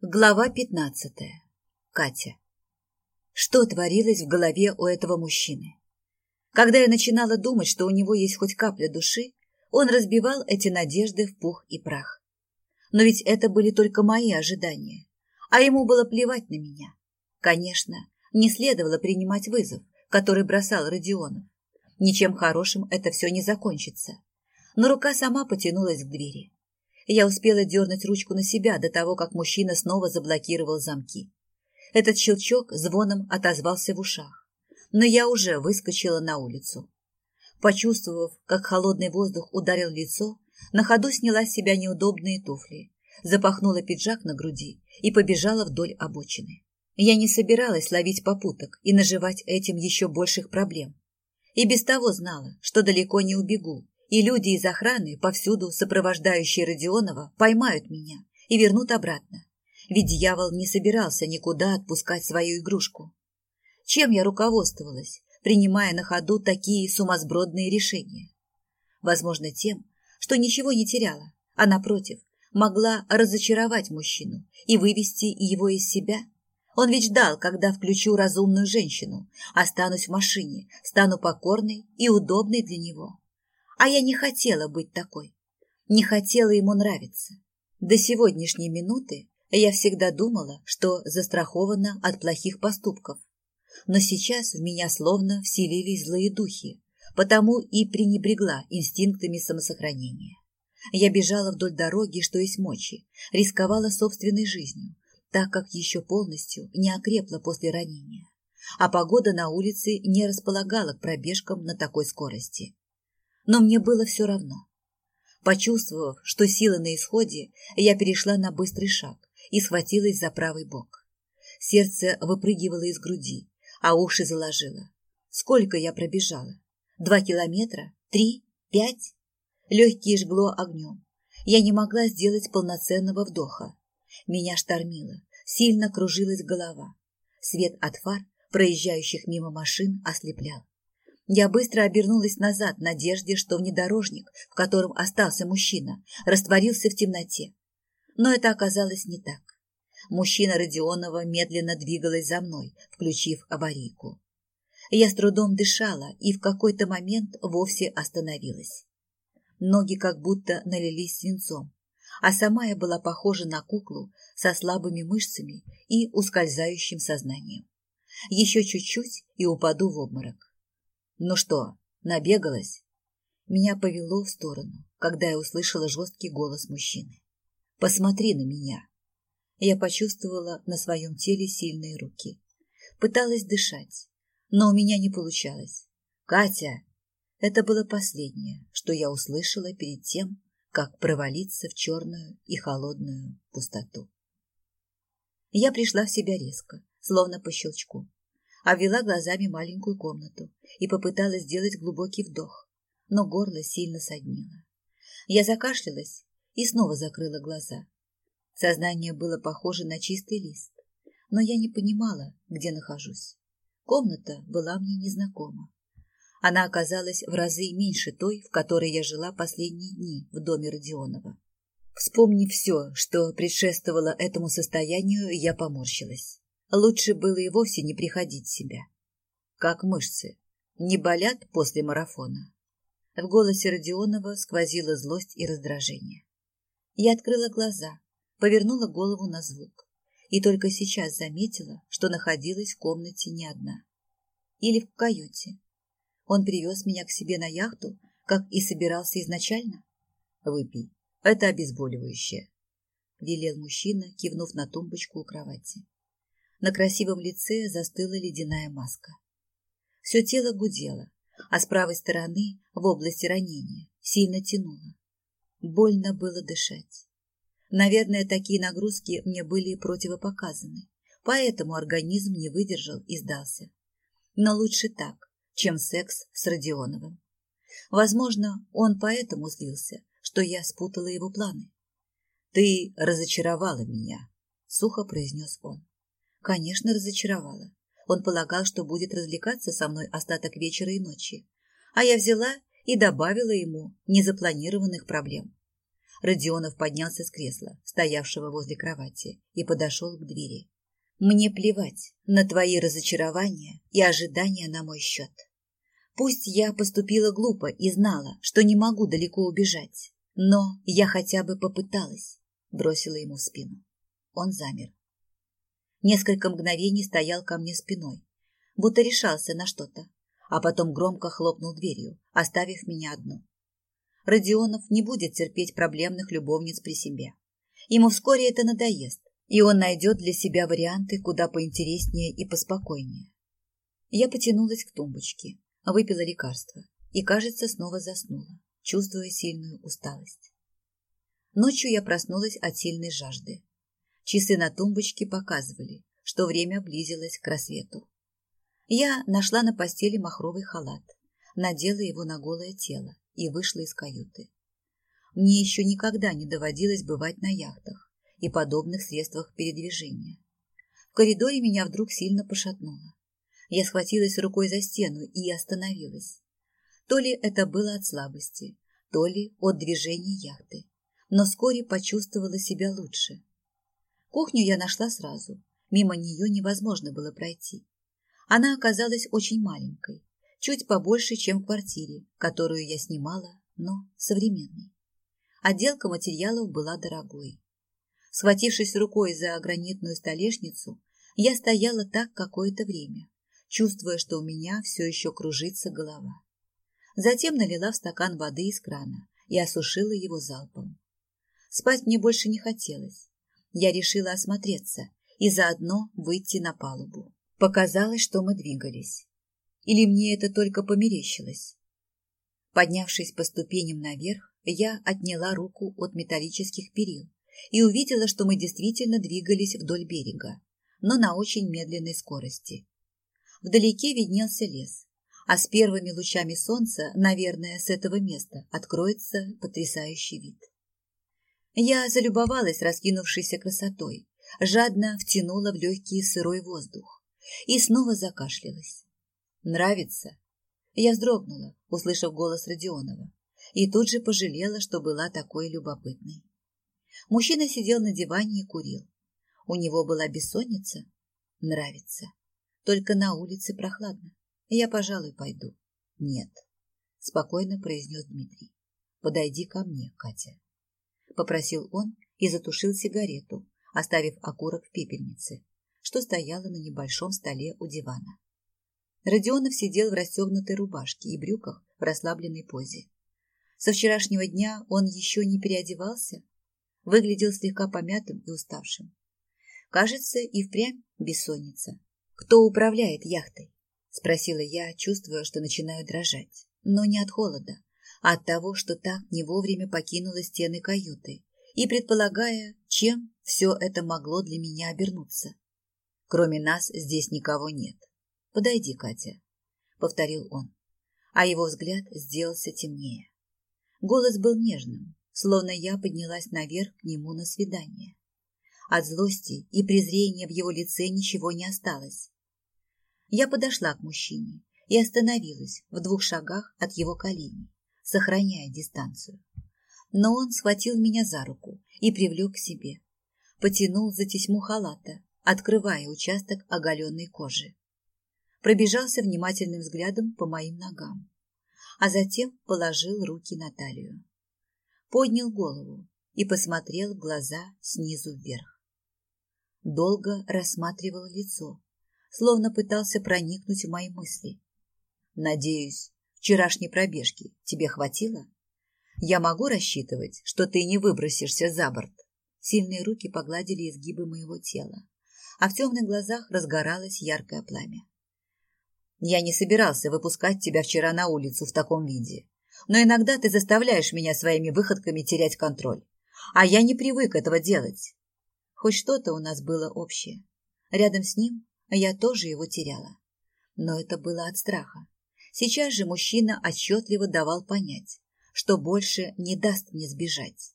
Глава пятнадцатая. Катя. Что творилось в голове у этого мужчины? Когда я начинала думать, что у него есть хоть капля души, он разбивал эти надежды в пух и прах. Но ведь это были только мои ожидания, а ему было плевать на меня. Конечно, не следовало принимать вызов, который бросал Родионов. Ничем хорошим это все не закончится. Но рука сама потянулась к двери. Я успела дернуть ручку на себя до того, как мужчина снова заблокировал замки. Этот щелчок звоном отозвался в ушах, но я уже выскочила на улицу. Почувствовав, как холодный воздух ударил лицо, на ходу сняла с себя неудобные туфли, запахнула пиджак на груди и побежала вдоль обочины. Я не собиралась ловить попуток и наживать этим еще больших проблем. И без того знала, что далеко не убегу и люди из охраны, повсюду сопровождающие Родионова, поймают меня и вернут обратно. Ведь дьявол не собирался никуда отпускать свою игрушку. Чем я руководствовалась, принимая на ходу такие сумасбродные решения? Возможно, тем, что ничего не теряла, а, напротив, могла разочаровать мужчину и вывести его из себя. Он ведь ждал, когда включу разумную женщину, останусь в машине, стану покорной и удобной для него. А я не хотела быть такой. Не хотела ему нравиться. До сегодняшней минуты я всегда думала, что застрахована от плохих поступков. Но сейчас в меня словно вселились злые духи, потому и пренебрегла инстинктами самосохранения. Я бежала вдоль дороги, что есть мочи, рисковала собственной жизнью, так как еще полностью не окрепла после ранения. А погода на улице не располагала к пробежкам на такой скорости но мне было все равно. Почувствовав, что сила на исходе, я перешла на быстрый шаг и схватилась за правый бок. Сердце выпрыгивало из груди, а уши заложило. Сколько я пробежала? Два километра? Три? Пять? Легкие жгло огнем. Я не могла сделать полноценного вдоха. Меня штормило, сильно кружилась голова. Свет от фар, проезжающих мимо машин, ослеплял. Я быстро обернулась назад в надежде, что внедорожник, в котором остался мужчина, растворился в темноте. Но это оказалось не так. Мужчина Родионова медленно двигалась за мной, включив аварийку. Я с трудом дышала и в какой-то момент вовсе остановилась. Ноги как будто налились свинцом, а сама я была похожа на куклу со слабыми мышцами и ускользающим сознанием. Еще чуть-чуть и упаду в обморок. Ну что, набегалась? Меня повело в сторону, когда я услышала жесткий голос мужчины. Посмотри на меня. Я почувствовала на своем теле сильные руки. Пыталась дышать, но у меня не получалось. Катя! Это было последнее, что я услышала перед тем, как провалиться в черную и холодную пустоту. Я пришла в себя резко, словно по щелчку обвела глазами маленькую комнату и попыталась сделать глубокий вдох, но горло сильно соднило. Я закашлялась и снова закрыла глаза. Сознание было похоже на чистый лист, но я не понимала, где нахожусь. Комната была мне незнакома. Она оказалась в разы меньше той, в которой я жила последние дни в доме Родионова. Вспомнив все, что предшествовало этому состоянию, я поморщилась. Лучше было и вовсе не приходить в себя. Как мышцы. Не болят после марафона. В голосе Родионова сквозила злость и раздражение. Я открыла глаза, повернула голову на звук и только сейчас заметила, что находилась в комнате не одна. Или в каюте. Он привез меня к себе на яхту, как и собирался изначально. Выпей, это обезболивающее, велел мужчина, кивнув на тумбочку у кровати. На красивом лице застыла ледяная маска. Все тело гудело, а с правой стороны, в области ранения, сильно тянуло. Больно было дышать. Наверное, такие нагрузки мне были противопоказаны, поэтому организм не выдержал и сдался. Но лучше так, чем секс с Родионовым. Возможно, он поэтому злился, что я спутала его планы. «Ты разочаровала меня», — сухо произнес он. Конечно, разочаровала. Он полагал, что будет развлекаться со мной остаток вечера и ночи. А я взяла и добавила ему незапланированных проблем. Родионов поднялся с кресла, стоявшего возле кровати, и подошел к двери. «Мне плевать на твои разочарования и ожидания на мой счет. Пусть я поступила глупо и знала, что не могу далеко убежать, но я хотя бы попыталась», — бросила ему в спину. Он замер. Несколько мгновений стоял ко мне спиной, будто решался на что-то, а потом громко хлопнул дверью, оставив меня одну. Родионов не будет терпеть проблемных любовниц при себе. Ему вскоре это надоест, и он найдет для себя варианты куда поинтереснее и поспокойнее. Я потянулась к тумбочке, выпила лекарство и, кажется, снова заснула, чувствуя сильную усталость. Ночью я проснулась от сильной жажды. Часы на тумбочке показывали, что время близилось к рассвету. Я нашла на постели махровый халат, надела его на голое тело и вышла из каюты. Мне еще никогда не доводилось бывать на яхтах и подобных средствах передвижения. В коридоре меня вдруг сильно пошатнуло. Я схватилась рукой за стену и остановилась. То ли это было от слабости, то ли от движения яхты, но вскоре почувствовала себя лучше. Кухню я нашла сразу, мимо нее невозможно было пройти. Она оказалась очень маленькой, чуть побольше, чем в квартире, которую я снимала, но современной. Отделка материалов была дорогой. Схватившись рукой за гранитную столешницу, я стояла так какое-то время, чувствуя, что у меня все еще кружится голова. Затем налила в стакан воды из крана и осушила его залпом. Спать мне больше не хотелось. Я решила осмотреться и заодно выйти на палубу. Показалось, что мы двигались. Или мне это только померещилось? Поднявшись по ступеням наверх, я отняла руку от металлических перил и увидела, что мы действительно двигались вдоль берега, но на очень медленной скорости. Вдалеке виднелся лес, а с первыми лучами солнца, наверное, с этого места откроется потрясающий вид. Я залюбовалась раскинувшейся красотой, жадно втянула в легкий сырой воздух и снова закашлялась. Нравится? Я вздрогнула, услышав голос Родионова, и тут же пожалела, что была такой любопытной. Мужчина сидел на диване и курил. У него была бессонница? Нравится. Только на улице прохладно. Я, пожалуй, пойду. Нет, спокойно произнес Дмитрий. Подойди ко мне, Катя. Попросил он и затушил сигарету, оставив окурок в пепельнице, что стояла на небольшом столе у дивана. Родионов сидел в расстегнутой рубашке и брюках в расслабленной позе. Со вчерашнего дня он еще не переодевался, выглядел слегка помятым и уставшим. Кажется, и впрямь бессонница. «Кто управляет яхтой?» – спросила я, чувствуя, что начинаю дрожать. Но не от холода, от того, что так не вовремя покинула стены каюты и предполагая, чем все это могло для меня обернуться. Кроме нас здесь никого нет. «Подойди, Катя», — повторил он, а его взгляд сделался темнее. Голос был нежным, словно я поднялась наверх к нему на свидание. От злости и презрения в его лице ничего не осталось. Я подошла к мужчине и остановилась в двух шагах от его коленей, сохраняя дистанцию. Но он схватил меня за руку и привлек к себе. Потянул за тесьму халата, открывая участок оголенной кожи пробежался внимательным взглядом по моим ногам, а затем положил руки на талию. Поднял голову и посмотрел глаза снизу вверх. Долго рассматривал лицо, словно пытался проникнуть в мои мысли. «Надеюсь, вчерашней пробежки тебе хватило? Я могу рассчитывать, что ты не выбросишься за борт?» Сильные руки погладили изгибы моего тела, а в темных глазах разгоралось яркое пламя. Я не собирался выпускать тебя вчера на улицу в таком виде. Но иногда ты заставляешь меня своими выходками терять контроль. А я не привык этого делать. Хоть что-то у нас было общее. Рядом с ним я тоже его теряла. Но это было от страха. Сейчас же мужчина отчетливо давал понять, что больше не даст мне сбежать.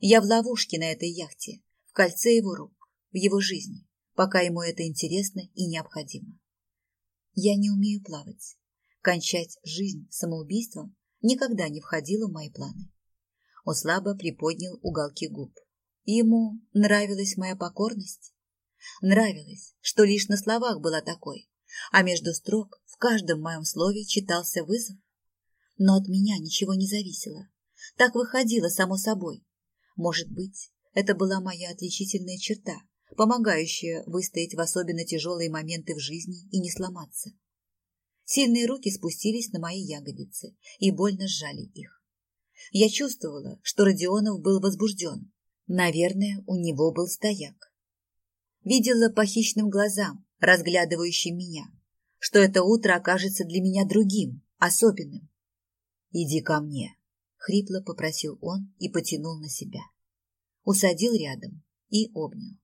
Я в ловушке на этой яхте, в кольце его рук, в его жизни, пока ему это интересно и необходимо. Я не умею плавать. Кончать жизнь самоубийством никогда не входило в мои планы. Он слабо приподнял уголки губ. Ему нравилась моя покорность. Нравилось, что лишь на словах была такой, а между строк в каждом моем слове читался вызов. Но от меня ничего не зависело. Так выходило само собой. Может быть, это была моя отличительная черта, помогающая выстоять в особенно тяжелые моменты в жизни и не сломаться. Сильные руки спустились на мои ягодицы и больно сжали их. Я чувствовала, что Родионов был возбужден. Наверное, у него был стояк. Видела по хищным глазам, разглядывающим меня, что это утро окажется для меня другим, особенным. «Иди ко мне», — хрипло попросил он и потянул на себя. Усадил рядом и обнял.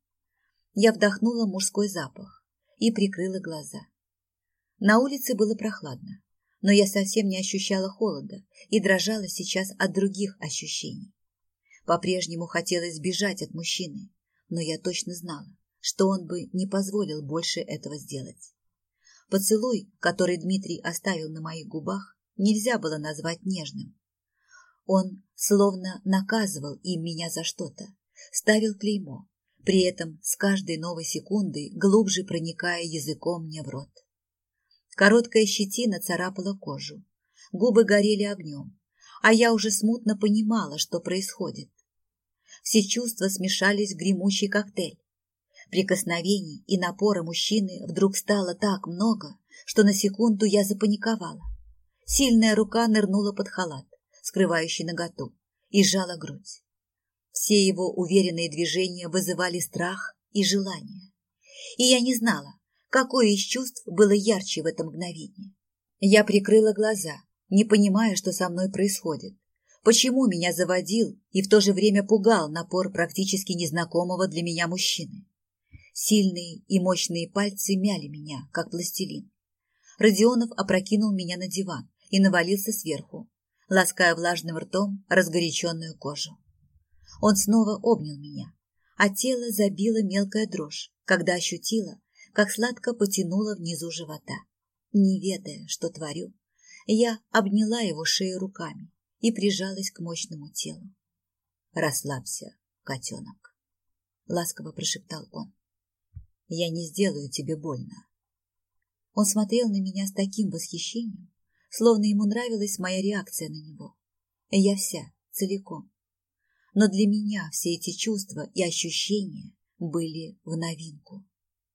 Я вдохнула мужской запах и прикрыла глаза. На улице было прохладно, но я совсем не ощущала холода и дрожала сейчас от других ощущений. По-прежнему хотелось сбежать от мужчины, но я точно знала, что он бы не позволил больше этого сделать. Поцелуй, который Дмитрий оставил на моих губах, нельзя было назвать нежным. Он словно наказывал им меня за что-то, ставил клеймо, при этом с каждой новой секундой глубже проникая языком мне в рот. Короткая щетина царапала кожу. Губы горели огнем, а я уже смутно понимала, что происходит. Все чувства смешались в гремучий коктейль. Прикосновений и напора мужчины вдруг стало так много, что на секунду я запаниковала. Сильная рука нырнула под халат, скрывающий наготу, и сжала грудь. Все его уверенные движения вызывали страх и желание. И я не знала, Какое из чувств было ярче в это мгновение? Я прикрыла глаза, не понимая, что со мной происходит. Почему меня заводил и в то же время пугал напор практически незнакомого для меня мужчины? Сильные и мощные пальцы мяли меня, как пластилин. Родионов опрокинул меня на диван и навалился сверху, лаская влажным ртом разгоряченную кожу. Он снова обнял меня, а тело забило мелкая дрожь, когда ощутила, как сладко потянуло внизу живота. Не ведая, что творю, я обняла его шею руками и прижалась к мощному телу. «Расслабься, котенок», — ласково прошептал он. «Я не сделаю тебе больно». Он смотрел на меня с таким восхищением, словно ему нравилась моя реакция на него. Я вся, целиком. Но для меня все эти чувства и ощущения были в новинку.